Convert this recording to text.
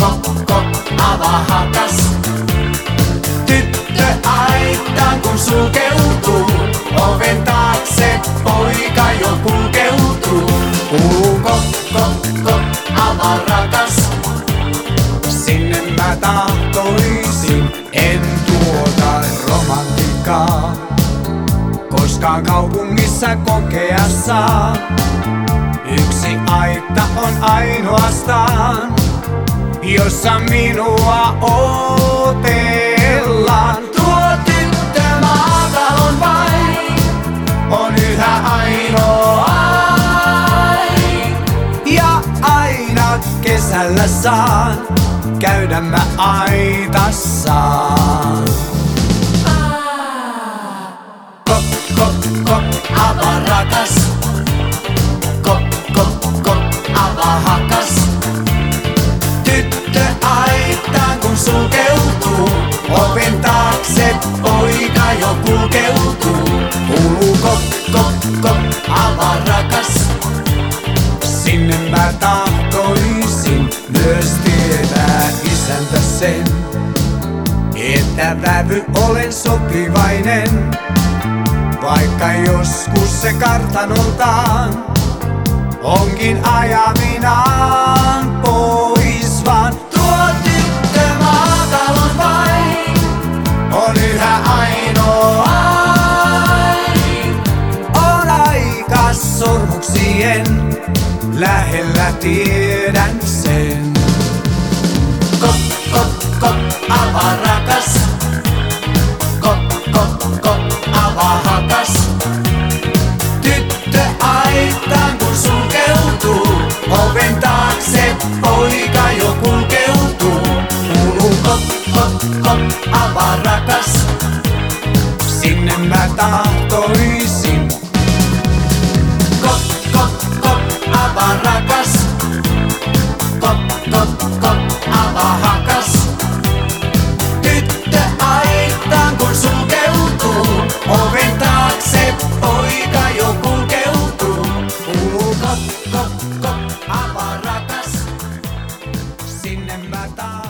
kokko avahakas. Tyttö aittaa kun sulkeutuu, oven taakse poika jo kulkeutuu. Uu kokko, kokko avarakas, sinne mä tahtoisin, en tuota romantikaa. koska kaupungissa kokea saa. Yksi aita on ainoastaan jossa minua otellaan. Tuo tyttö maatalon vain on yhä ainoa. Ja aina kesällä saan käydä mä aitassaan. Kop, kop, kop, avaa taakse poika jo kulkeutuu. Kuuluu kop, kop, kop, avaa rakas. Sinne mä tahtoisin myös tietää isäntä sen, että vävy olen sopivainen. Vaikka joskus se kartanoltaan onkin ajaminaan sormuksien lähellä tiedän sen. Kop, kop, kop, avaa rakas. Kop, kop, kop, avaa hakas. Tyttö aittaan kun sulkeutuu, oven taakse poika jo kulkeutuu. Kuuluu kop, kop, kop, avaa rakas. Sinne mä tahtoisin. kotkot alahakas. Tyttö aittaan kun sulkeutuu, oven taakse poika jo kulkeutuu. Kuuluu kot, kot, kot, ala rakas, sinne mä taas.